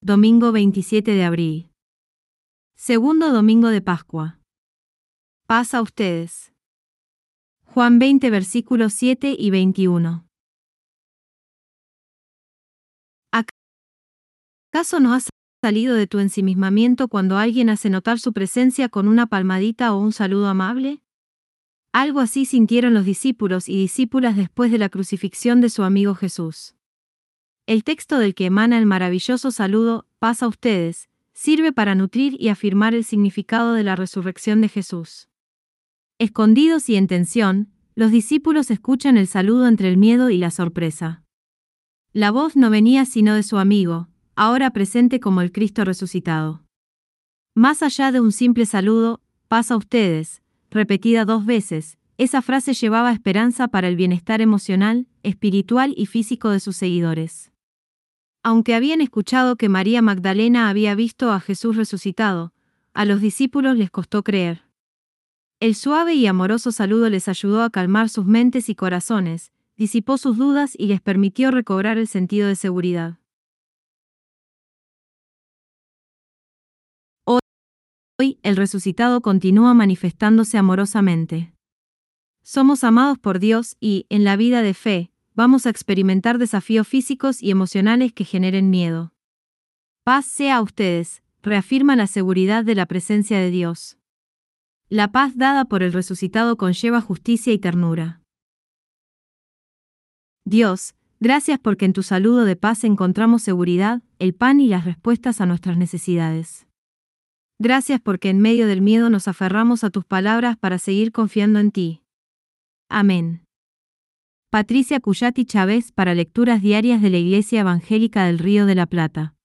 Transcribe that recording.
Domingo 27 de abril. Segundo domingo de Pascua. Paz a ustedes. Juan 20 versículos 7 y 21. ¿Acaso no has salido de tu ensimismamiento cuando alguien hace notar su presencia con una palmadita o un saludo amable? Algo así sintieron los discípulos y discípulas después de la crucifixión de su amigo Jesús. El texto del que emana el maravilloso saludo, paz a ustedes, sirve para nutrir y afirmar el significado de la resurrección de Jesús. Escondidos y en tensión, los discípulos escuchan el saludo entre el miedo y la sorpresa. La voz no venía sino de su amigo, ahora presente como el Cristo resucitado. Más allá de un simple saludo, paz a ustedes, repetida dos veces, esa frase llevaba esperanza para el bienestar emocional, espiritual y físico de sus seguidores. Aunque habían escuchado que María Magdalena había visto a Jesús resucitado, a los discípulos les costó creer. El suave y amoroso saludo les ayudó a calmar sus mentes y corazones, disipó sus dudas y les permitió recobrar el sentido de seguridad. Hoy, el resucitado continúa manifestándose amorosamente. Somos amados por Dios y, en la vida de fe, vamos a experimentar desafíos físicos y emocionales que generen miedo. Paz sea a ustedes, reafirma la seguridad de la presencia de Dios. La paz dada por el resucitado conlleva justicia y ternura. Dios, gracias porque en tu saludo de paz encontramos seguridad, el pan y las respuestas a nuestras necesidades. Gracias porque en medio del miedo nos aferramos a tus palabras para seguir confiando en ti. Amén. Patricia Cuyati Chávez para lecturas diarias de la Iglesia Evangélica del Río de la Plata.